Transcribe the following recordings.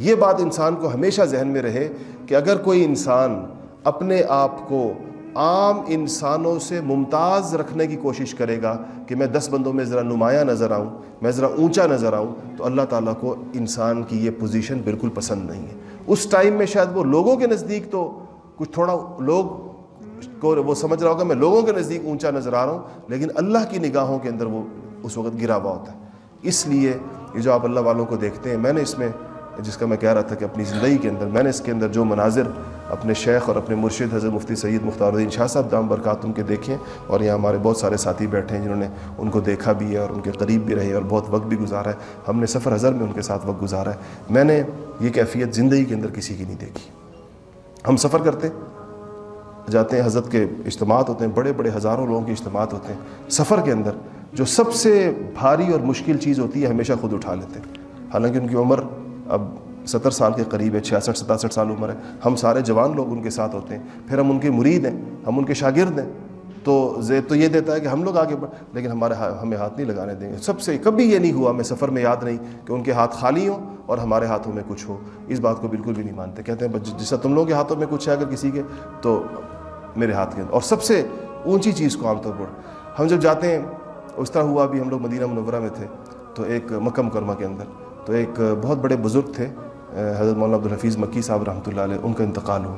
یہ بات انسان کو ہمیشہ ذہن میں رہے کہ اگر کوئی انسان اپنے آپ کو عام انسانوں سے ممتاز رکھنے کی کوشش کرے گا کہ میں دس بندوں میں ذرا نمایاں نظر آؤں، میں ذرا اونچا نظر آؤں، تو اللہ تعالیٰ کو انسان کی یہ پوزیشن بالکل پسند نہیں ہے۔ اس ٹائم میں شاید وہ لوگوں کے نزدیک تو کچھ تھوڑا لوگ کو وہ سمجھ رہا ہوگا، میں لوگوں کے نزدیک اونچا نظر آ رہا ہوں، لیکن اللہ کی نگاہوں کے اندر وہ اس وقت گرا ہوا ہوتا ہے۔ اس لیے یہ جو آپ اللہ والوں کو دیکھتے ہیں، میں نے اس میں جس کا میں کہہ رہا تھا کہ اپنی زندگی کے اندر، میں نے اس کے اندر جو مناظر اپنے شیخ اور اپنے مرشد حضرت مفتی سید مختار الدین شاہ صاحب دام برکاتم کے دیکھیں، اور یہاں ہمارے بہت سارے ساتھی بیٹھے ہیں جنہوں نے ان کو دیکھا بھی ہے اور ان کے قریب بھی رہے اور بہت وقت بھی گزارا ہے۔ ہم نے سفر حضر میں ان کے ساتھ وقت گزارا ہے۔ میں نے یہ کیفیت زندگی کے اندر کسی کی نہیں دیکھی۔ ہم سفر کرتے، جاتے ہیں، حضرت کے اجتماعات ہوتے ہیں، بڑے بڑے ہزاروں لوگوں کے اجتماعات ہوتے ہیں۔ سفر کے اندر جو سب سے بھاری اور مشکل چیز ہوتی ہے، ہمیشہ خود اٹھا لیتے ہیں۔ حالانکہ ان کی عمر اب ستر سال کے قریب ہے، چھیاسٹھ، ستاسٹھ سال عمر ہے۔ ہم سارے جوان لوگ ان کے ساتھ ہوتے ہیں۔ پھر ہم ان کے مرید ہیں، ہم ان کے شاگرد ہیں۔ تو زید تو یہ دیتا ہے کہ ہم لوگ آگے بڑھ، لیکن ہمارے ہمیں ہاتھ نہیں لگانے دیں گے۔ سب سے کبھی یہ نہیں ہوا میں سفر میں یاد نہیں کہ ان کے ہاتھ خالی ہوں اور ہمارے ہاتھوں میں کچھ ہو۔ اس بات کو بالکل بھی نہیں مانتے۔ کہتے ہیں جیسا تم لوگوں کے ہاتھوں میں کچھ ہے اگر کسی کے، تو میرے ہاتھ کے۔ اندر اور سب سے اونچی چیز کو عام طور پر۔ ہم جب جاتے ہیں، اس طرح ہوا بھی ہم لوگ مدینہ منورہ میں تھے، تو ایک مکہ مکرمہ کے اندر۔ تو ایک بہت بڑے بزرگ تھے حضرت مولانا عبدالحفیظ مکی صاحب رحمۃ اللہ علیہ، ان کا انتقال ہوا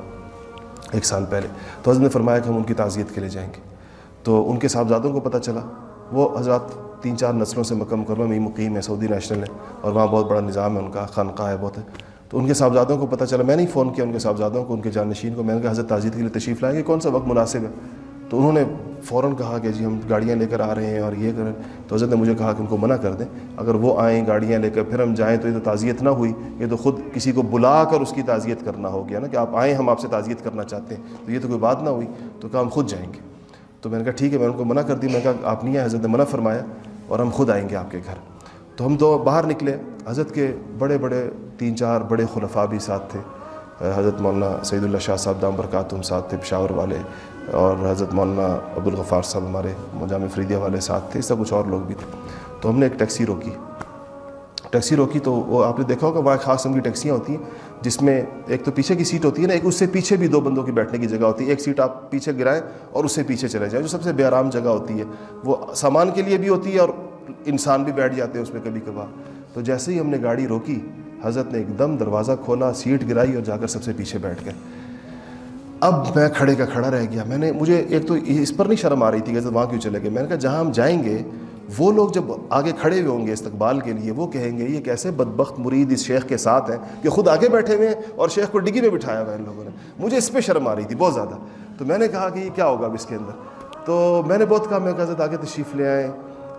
ایک سال پہلے۔ تو حضرت نے فرمایا کہ ہم ان کی تعزیت کے لیے جائیں گے۔ تو ان کے صاحبزادوں کو پتہ چلا، وہ حضرات تین چار نسلوں سے مکہ مکرمہ میں مقیم ہے سعودی نیشنل ہے اور وہاں بہت بڑا نظام ہے، ان کا خانقاہ ہے، بہت ہے۔ تو ان کے صاحبزادوں کو پتہ چلا، میں نے فون کیا ان کے صاحبزادوں کو، ان کے جانشین کو، میں نے کہا حضرت تعزیت کے لیے تشریف لائیں گے، کون سا وقت مناسب ہے؟ تو انہوں نے فوراً کہا کہ جی ہم گاڑیاں لے کر آ رہے ہیں اور یہ کریں تو حضرت نے مجھے کہا کہ ان کو منع کر دیں۔ اگر وہ آئیں گاڑیاں لے کر، پھر ہم جائیں تو یہ تو تعزیت نہ ہوئی۔ یہ تو خود کسی کو بلا کر اس کی تعزیت کرنا ہو گیا نا کہ آپ آئیں، ہم آپ سے تعزیت کرنا چاہتے ہیں۔ تو یہ تو کوئی بات نہ ہوئی۔ تو کہا ہم خود جائیں گے۔ تو میں نے کہا ٹھیک ہے، میں ان کو منع کر دی۔ میں نے کہا آپ نہیں آئے، حضرت نے منع فرمایا اور ہم خود آئیں گے آپ کے گھر۔ تو ہم دو باہر نکلے۔ حضرت کے بڑے بڑے تین چار بڑے خلفاء بھی ساتھ تھے۔ حضرت مولانا سعید اللہ شاہ صاحب دام برکاتم ساتھ تھے، پشاور والے، اور حضرت مولانا عبدالغفار صاحب ہمارے جامع فریدیہ والے ساتھ تھے، اس طرح کچھ اور لوگ بھی تھے۔ تو ہم نے ایک ٹیکسی روکی۔ ٹیکسی روکی تو وہ آپ نے دیکھا ہوگا، وہاں خاص قسم کی ٹیکسیاں ہوتی ہیں، جس میں ایک تو پیچھے کی سیٹ ہوتی ہے نا، ایک اس سے پیچھے بھی دو بندوں کی بیٹھنے کی جگہ ہوتی ہے۔ ایک سیٹ آپ پیچھے گرائیں اور اس سے پیچھے چلے جائیں، جو سب سے بے آرام جگہ ہوتی ہے۔ وہ سامان کے لیے بھی ہوتی ہے اور انسان بھی بیٹھ جاتے ہیں اس میں کبھی کبھار۔ تو جیسے ہی ہم نے گاڑی روکی حضرت نے ایک دم دروازہ کھولا، سیٹ گرائی اور جا کر سب سے پیچھے بیٹھ گئے۔ اب میں کھڑے کا کھڑا رہ گیا۔ میں نے مجھے ایک تو اس پر نہیں شرم آ رہی تھی کہ وہاں کیوں چلے گئے؟ میں نے کہا، جہاں ہم جائیں گے، وہ لوگ جب آگے کھڑے ہوئے ہوں گے استقبال کے لیے، وہ کہیں گے، یہ کیسے بدبخت مرید اس شیخ کے ساتھ ہیں کہ خود آگے بیٹھے ہوئے ہیں اور شیخ کو ڈگی میں بٹھایا ہوا ہے ان لوگوں نے۔ مجھے اس پہ شرم آ رہی تھی بہت زیادہ۔ تو میں نے کہا کہ یہ کیا ہوگا اب اس کے اندر؟ تو میں نے بہت کہا، میں کہا آگے تشریف لے آئے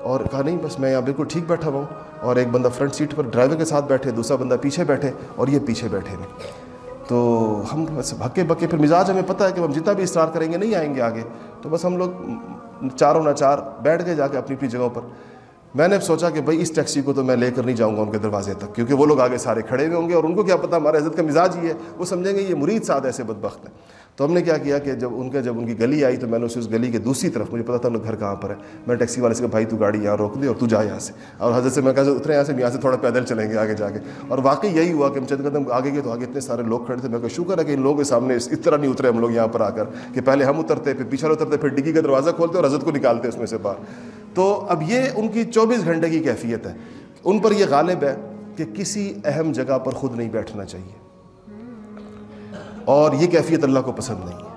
اور کہا، نہیں، بس میں یہاں بالکل ٹھیک بیٹھا ہوا ہوں. اور ایک بندہ فرنٹ سیٹ پر ڈرائیور کے ساتھ بیٹھے، دوسرا بندہ پیچھے بیٹھے اور یہ پیچھے بیٹھے ہوئے تو ہم بس بھکے بکے، پھر مزاج ہمیں پتہ ہے کہ ہم جتنا بھی اصرار کریں گے، نہیں آئیں گے آگے۔ تو بس ہم لوگ چاروں نہ چار بیٹھ گئے جا کے اپنی اپنی جگہوں پر۔ میں نے سوچا کہ بھائی اس ٹیکسی کو تو میں لے کر نہیں جاؤں گا ان کے دروازے تک، کیونکہ وہ لوگ آگے سارے کھڑے ہوئے ہوں گے اور ان کو کیا پتا ہمارے عزت کا مزاج ہی ہے، وہ سمجھیں گے یہ مرید ساتھ ایسے بدبخت ہیں۔ تو ہم نے کیا کیا کہ جب ان کے جب ان کی گلی آئی تو میں نے اسے اس گلی کے دوسری طرف، مجھے پتا تھا ان گھر کہاں پر ہے۔ میں ٹیکسی والے سے کہا، بھائی تو گاڑی یہاں روک دے اور تو جا یہاں سے۔ اور حضرت سے میں کہا، اترے یہاں سے یہاں سے تھوڑا پیدل چلیں گے آگے جا کے۔ اور واقعی یہی ہوا کہ ہم چند قدم آگے گئے تو آگے اتنے سارے لوگ کھڑے تھے۔ میں کہا، شکر ہے کہ ان لوگوں کے سامنے اس طرح نہیں اترے ہم لوگ یہاں پر آ کر کہ پہلے ہم اترتے، پھر پیچھے اترتے، پھر ڈگی کا دروازہ کھولتے اور حضرت کو نکالتے اس میں سے باہر۔ تو اب یہ ان کی چوبیس گھنٹے کی کیفیت ہے۔ ان پر یہ غالب ہے کہ کسی اہم جگہ پر خود نہیں بیٹھنا چاہیے۔ اور یہ کیفیت اللہ کو پسند نہیں ہے۔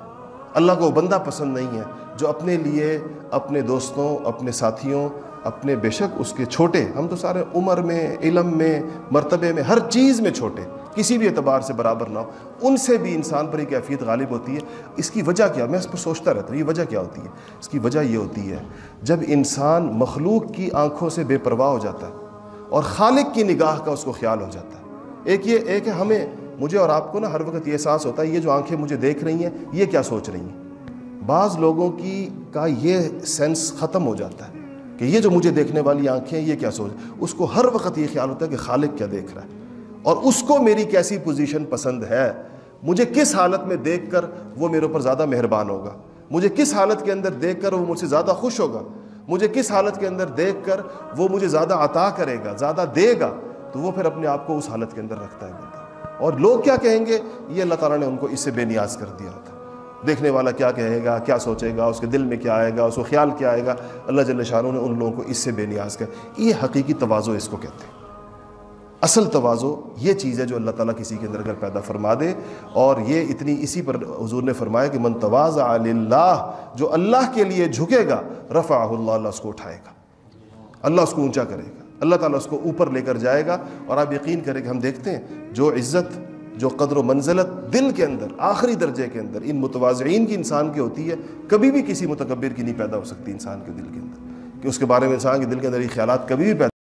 اللہ کو بندہ پسند نہیں ہے جو اپنے لیے، اپنے دوستوں، اپنے ساتھیوں، اپنے بے شک اس کے چھوٹے، ہم تو سارے عمر میں، علم میں، مرتبے میں، ہر چیز میں چھوٹے، کسی بھی اعتبار سے برابر نہ ہو، ان سے بھی انسان پر یہ کیفیت غالب ہوتی ہے۔ اس کی وجہ کیا؟ میں اس پر سوچتا رہتا ہوں، یہ وجہ کیا ہوتی ہے؟ اس کی وجہ یہ ہوتی ہے، جب انسان مخلوق کی آنکھوں سے بے پرواہ ہو جاتا ہے اور خالق کی نگاہ کا اس کو خیال ہو جاتا ہے۔ ایک یہ، ایک ہے ہمیں مجھے اور آپ کو نا ہر وقت یہ احساس ہوتا ہے، یہ جو آنکھیں مجھے دیکھ رہی ہیں، یہ کیا سوچ رہی ہیں؟ بعض لوگوں کی کا یہ سینس ختم ہو جاتا ہے کہ یہ جو مجھے دیکھنے والی آنکھیں یہ کیا سوچ اس کو ہر وقت یہ خیال ہوتا ہے کہ خالق کیا دیکھ رہا ہے۔ اور اس کو میری کیسی پوزیشن پسند ہے؟ مجھے کس حالت میں دیکھ کر وہ میرے اوپر زیادہ مہربان ہوگا؟ مجھے کس حالت کے اندر دیکھ کر وہ مجھ سے زیادہ خوش ہوگا؟ مجھے کس حالت کے اندر دیکھ کر وہ مجھے زیادہ عطا کرے گا، زیادہ دے گا؟ تو وہ پھر اپنے آپ کو اس حالت کے اندر رکھتا ہے۔ بندہ اور لوگ کیا کہیں گے؟ یہ اللہ تعالیٰ نے ان کو اس سے بے نیاز کر دیا ہوتا دیکھنے والا کیا کہے گا؟ کیا سوچے گا؟ اس کے دل میں کیا آئے گا؟ اس کو خیال کیا آئے گا؟ اللہ جل شاہ نے ان لوگوں کو اس سے بے نیاز کر یہ حقیقی توازو اس کو کہتے ہیں۔ اصل توازو یہ چیز ہے جو اللہ تعالیٰ کسی کے اندر اگر پیدا فرما دے۔ اور یہ اتنی اسی پر حضور نے فرمایا کہ من تواز اللہ جو اللہ کے لیے جھکے گا رفع اللہ اللہ اس کو اٹھائے گا۔ اللہ اس کو اونچا کرے گا۔ اللہ تعالیٰ اس کو اوپر لے کر جائے گا اور آپ یقین کریں کہ ہم دیکھتے ہیں جو عزت، جو قدر و منزلت دل کے اندر، آخری درجے کے اندر ان متوازعین کی انسان کی ہوتی ہے، کبھی بھی کسی متکبر کی نہیں پیدا ہو سکتی انسان کے دل کے اندر، کہ اس کے بارے میں انسان کے دل کے اندر یہ خیالات کبھی بھی پیدا